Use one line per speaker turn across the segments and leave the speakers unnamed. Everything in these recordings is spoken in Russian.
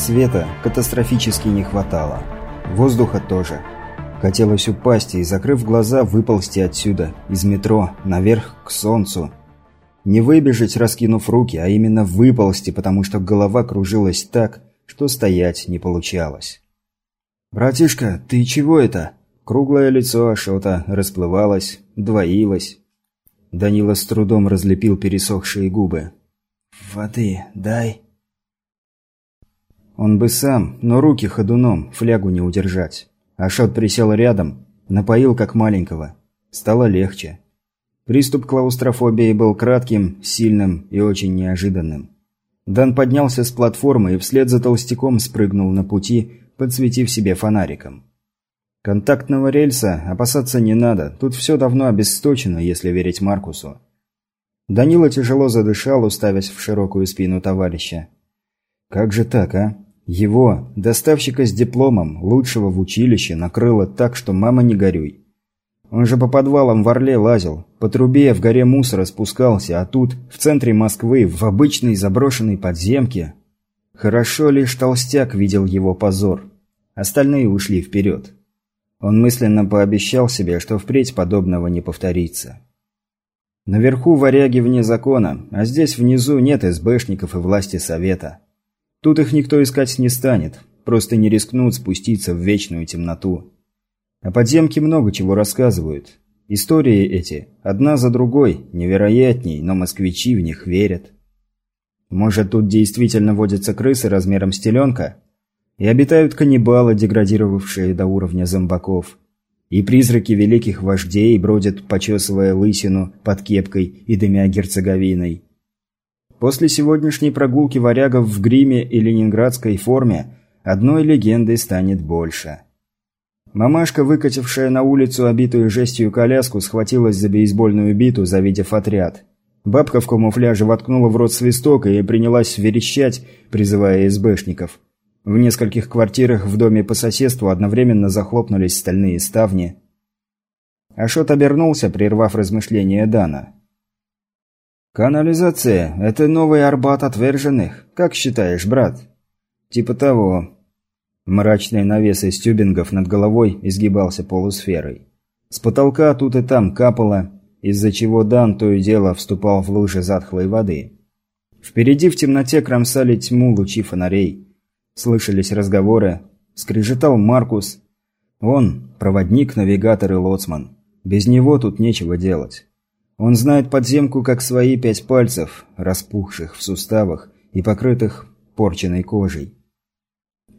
Света катастрофически не хватало. Воздуха тоже. Хотелось упасть и, закрыв глаза, выползти отсюда, из метро, наверх к солнцу. Не выбежать, раскинув руки, а именно выползти, потому что голова кружилась так, что стоять не получалось. «Братишка, ты чего это?» Круглое лицо Ашота расплывалось, двоилось. Данила с трудом разлепил пересохшие губы. «Воды дай». Он бы сам, но руки ходуном, флягу не удержать. Ашот присел рядом, напоил как маленького. Стало легче. Приступ клаустрофобии был кратким, сильным и очень неожиданным. Дан поднялся с платформы и вслед за толстяком спрыгнул на пути, подсветив себе фонариком. Контактного рельса опасаться не надо, тут все давно обесточено, если верить Маркусу. Данила тяжело задышал, уставясь в широкую спину товарища. Как же так, а? Его, доставщика с дипломом, лучшего в училище, накрыло так, что мама не горюй. Он же по подвалам в Орле лазил, по трубе в горе мусора спускался, а тут, в центре Москвы, в обычной заброшенной подземке. Хорошо лишь толстяк видел его позор. Остальные ушли вперед. Он мысленно пообещал себе, что впредь подобного не повторится. Наверху варяги вне закона, а здесь внизу нет СБшников и власти совета. Тут их никто искать не станет, просто не рискнут спуститься в вечную темноту. О подземке много чего рассказывают. Истории эти, одна за другой, невероятней, но москвичи в них верят. Может, тут действительно водятся крысы размером с теленка? И обитают каннибалы, деградировавшие до уровня зомбаков. И призраки великих вождей бродят, почесывая лысину под кепкой и дымя герцоговиной. После сегодняшней прогулки варягов в гриме и ленинградской форме одной легендой станет больше. Мамашка, выкатившая на улицу обитую жестью коляску, схватилась за бейсбольную биту, завидев отряд. Бабка в камуфляже воткнула в рот свисток и принялась верещать, призывая СБшников. В нескольких квартирах в доме по соседству одновременно захлопнулись стальные ставни. Ашот обернулся, прервав размышления Дана. «Канализация – это новый Арбат отверженных. Как считаешь, брат?» «Типа того. Мрачный навес из тюбингов над головой изгибался полусферой. С потолка тут и там капало, из-за чего Дан то и дело вступал в лужи затхлой воды. Впереди в темноте кромсали тьму лучи фонарей. Слышались разговоры. Скрежетал Маркус. Он – проводник, навигатор и лоцман. Без него тут нечего делать. Он знает подземку как свои пять пальцев, распухших в суставах и покрытых порченной кожей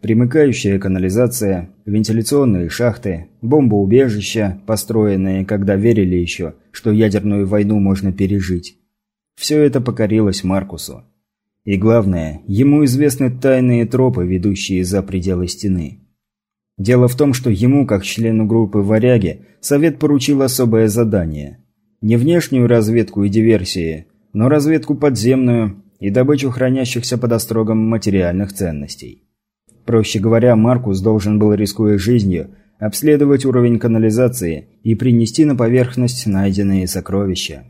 примыкающая канализация, вентиляционные шахты, бомбоубежища, построенные, когда верили еще, что ядерную войну можно пережить. Все это покорилось Маркусу. И главное, ему известны тайные тропы, ведущие за пределы стены. Дело в том, что ему, как члену группы «Варяги», Совет поручил особое задание. Не внешнюю разведку и диверсии, но разведку подземную и добычу хранящихся под острогом материальных ценностей. Проще говоря, Маркус должен был, рискуя жизнью, обследовать уровень канализации и принести на поверхность найденные сокровища.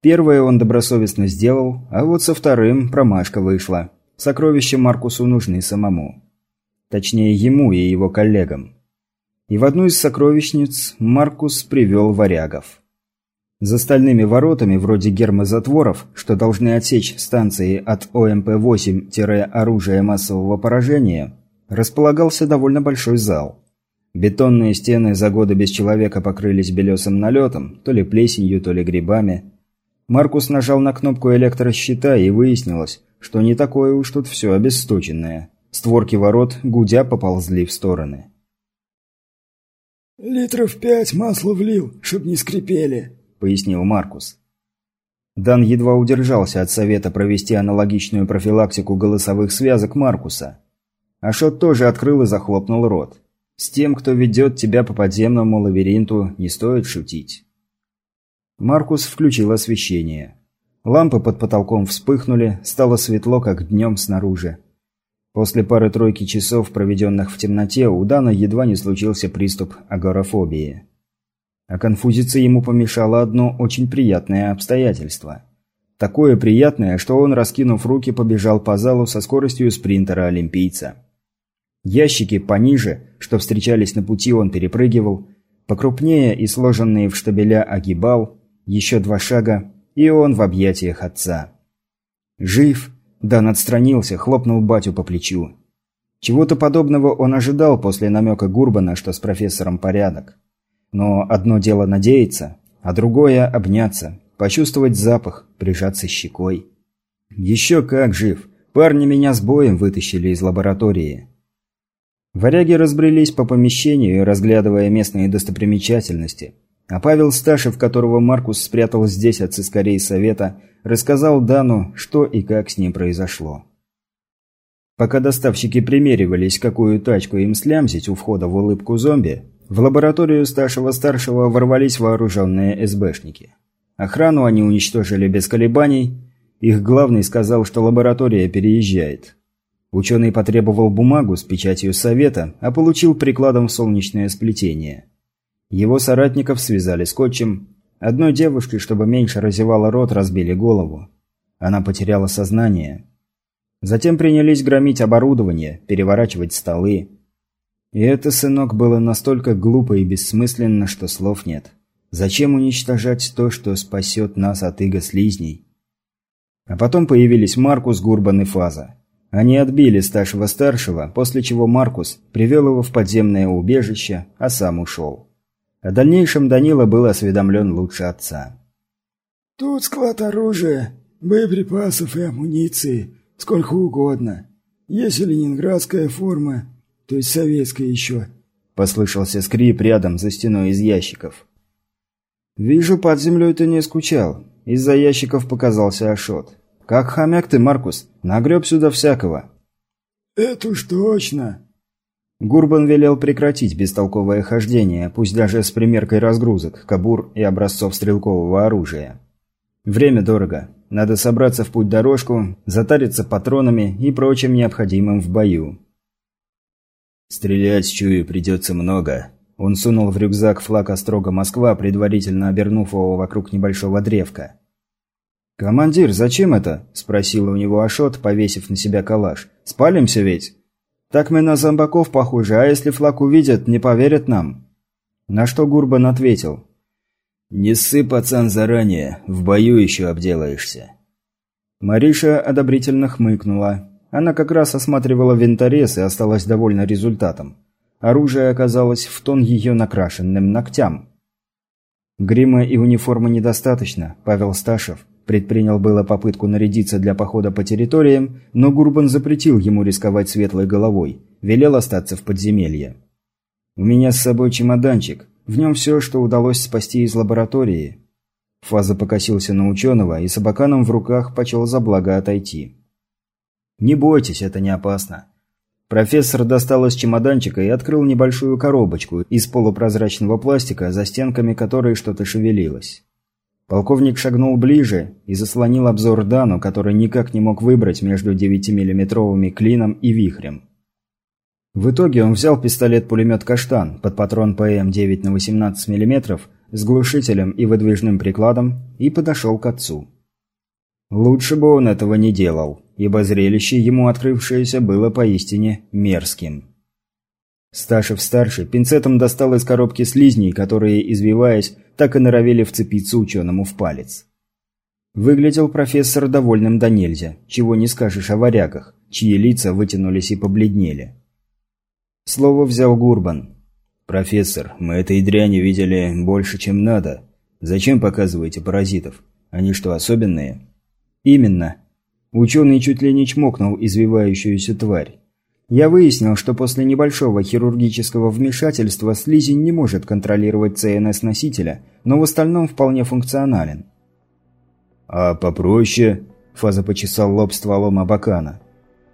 Первое он добросовестно сделал, а вот со вторым промашка вышла. Сокровища Маркусу нужны самому. Точнее, ему и его коллегам. И в одну из сокровищниц Маркус привел варягов. За стальными воротами, вроде гермозатворов, что должны отсечь станции от ОМП-8-оружия массового поражения, располагался довольно большой зал. Бетонные стены за годы без человека покрылись белесым налетом, то ли плесенью, то ли грибами. Маркус нажал на кнопку электрощита и выяснилось, что не такое уж тут все обесточенное. Створки ворот гудя поползли в стороны.
«Литров пять масла влил, чтоб не скрипели»,
пояснил Маркус. Дан едва удержался от совета провести аналогичную профилактику голосовых связок Маркуса. Ашот тоже открыл и захлопнул рот. С тем, кто ведет тебя по подземному лабиринту, не стоит шутить. Маркус включил освещение. Лампы под потолком вспыхнули, стало светло, как днем снаружи. После пары-тройки часов, проведенных в темноте, у Дана едва не случился приступ агорафобии. А конфузиться ему помешало одно очень приятное обстоятельство. Такое приятное, что он, раскинув руки, побежал по залу со скоростью спринтера-олимпийца. Ящики пониже, что встречались на пути, он перепрыгивал, покрупнее и сложенные в штабеля огибал, еще два шага, и он в объятиях отца. «Жив?» Дан отстранился, хлопнул батю по плечу. Чего-то подобного он ожидал после намека Гурбана, что с профессором порядок. Но одно дело надеяться, а другое – обняться, почувствовать запах, прижаться щекой. Еще как жив. Парни меня с боем вытащили из лаборатории. Варяги разбрелись по помещению, разглядывая местные достопримечательности. А Павел Сташев, которого Маркус спрятал здесь от сыскарей совета, рассказал Дану, что и как с ним произошло. Пока доставщики примеривались, какую тачку им слямзить у входа в улыбку зомби, в лабораторию Сташева-старшего ворвались вооруженные СБшники. Охрану они уничтожили без колебаний. Их главный сказал, что лаборатория переезжает. Ученый потребовал бумагу с печатью совета, а получил прикладом солнечное сплетение. Его соратников связали скотчем. Одной девушке, чтобы меньше разевала рот, разбили голову. Она потеряла сознание. Затем принялись громить оборудование, переворачивать столы. И это, сынок, было настолько глупо и бессмысленно, что слов нет. Зачем уничтожать то, что спасет нас от иго слизней? А потом появились Маркус, Гурбан и Фаза. Они отбили старшего-старшего, после чего Маркус привел его в подземное убежище, а сам ушел. О дальнейшем Данила был осведомлен лучше отца.
«Тут склад оружия, боеприпасов и амуниции, сколько угодно. Есть и ленинградская форма, то есть советская еще», – послышался скрип рядом за стеной из ящиков.
«Вижу, под землей ты не скучал. Из-за ящиков показался Ашот. Как хомяк ты, Маркус, нагреб сюда всякого».
«Это уж точно».
Гурбан велел прекратить бестолковое хождение, пусть даже с примеркой разгрузок, кабур и образцов стрелкового оружия. Время дорого. Надо собраться в путь-дорожку, затариться патронами и прочим необходимым в бою.
«Стрелять, чую, придется много», он сунул в рюкзак флаг Острога Москва, предварительно обернув его вокруг небольшого древка.
«Командир, зачем это?» – спросил у него Ашот, повесив на себя калаш. «Спалимся ведь? Так мы на зомбаков похожи, а если флаг увидят, не поверят нам». На что Гурбан ответил.
«Не ссы, пацан, заранее, в бою еще обделаешься».
Мариша одобрительно хмыкнула. Она как раз осматривала винторез и осталась довольна результатом. Оружие оказалось в тон ее накрашенным ногтям. Грима и униформы недостаточно, Павел Сташев предпринял было попытку нарядиться для похода по территориям, но Гурбан запретил ему рисковать светлой головой, велел остаться в подземелье. «У меня с собой чемоданчик, в нем все, что удалось спасти из лаборатории». Фаза покосился на ученого и с абаканом в руках почел за благо отойти. «Не бойтесь, это не опасно. Профессор достал из чемоданчика и открыл небольшую коробочку из полупрозрачного пластика, за стенками которой что-то шевелилось. Полковник шагнул ближе и заслонил обзор Дану, который никак не мог выбрать между 9-миллиметровыми клином и вихрем. В итоге он взял пистолет-пулемет «Каштан» под патрон ПМ-9 на 18 мм с глушителем и выдвижным прикладом и подошел к отцу. Лучше бы он этого не делал ибо зрелище ему открывшееся было поистине мерзким. Сташев-старший пинцетом достал из коробки слизней, которые, извиваясь, так и норовели вцепиться ученому в палец. Выглядел профессор довольным до нельзя, чего не скажешь о варягах, чьи лица вытянулись и побледнели. Слово взял Гурбан. «Профессор, мы этой дряни видели больше, чем надо. Зачем показываете паразитов? Они что, особенные?» «Именно. Ученый чуть ли не чмокнул извивающуюся тварь. Я выяснил, что после небольшого хирургического вмешательства слизень не может контролировать ЦНС носителя, но в остальном вполне функционален.
«А попроще?» – Фаза почесал лоб стволом Абакана.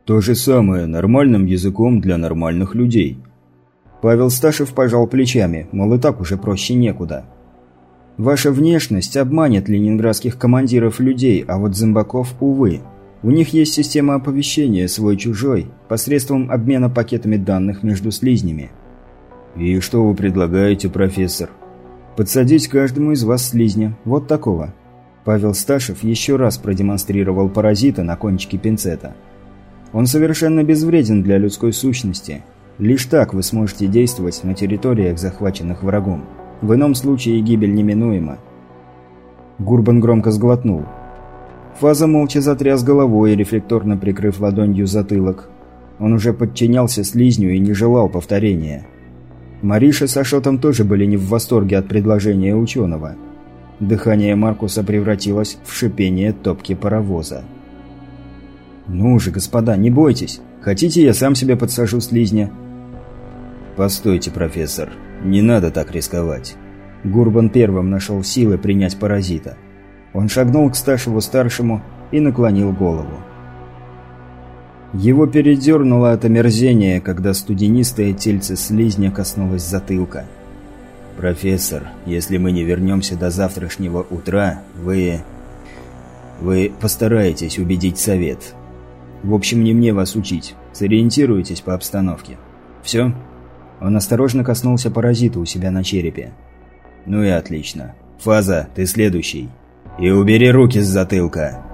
«То же самое, нормальным языком для нормальных людей».
Павел Сташев пожал плечами, мол и так уже проще некуда. «Ваша внешность обманет ленинградских командиров людей, а вот зомбаков, увы». У них есть система оповещения свой-чужой посредством обмена пакетами данных между слизнями.
И что вы предлагаете, профессор?
Подсадить каждому из вас слизня. Вот такого. Павел Сташев еще раз продемонстрировал паразита на кончике пинцета. Он совершенно безвреден для людской сущности. Лишь так вы сможете действовать на территориях, захваченных врагом. В ином случае гибель неминуема. Гурбан громко сглотнул. Фаза молча затряс головой, рефлекторно прикрыв ладонью затылок. Он уже подчинялся слизню и не желал повторения. Мариша с Ашотом тоже были не в восторге от предложения ученого. Дыхание Маркуса превратилось в шипение топки паровоза. «Ну же, господа, не бойтесь. Хотите, я сам себе подсажу слизня?»
«Постойте, профессор. Не надо так рисковать».
Гурбан первым нашел силы принять паразита. Он шагнул к Сташеву-старшему и наклонил голову. Его передернуло от омерзения, когда студенистое тельце слизня коснулось затылка.
«Профессор, если мы не вернемся до завтрашнего утра, вы... вы постараетесь убедить совет. В общем, не мне вас учить. Сориентируйтесь по обстановке. Все?»
Он осторожно коснулся паразита у себя на черепе.
«Ну и отлично. Фаза, ты следующий. И убери руки с затылка!»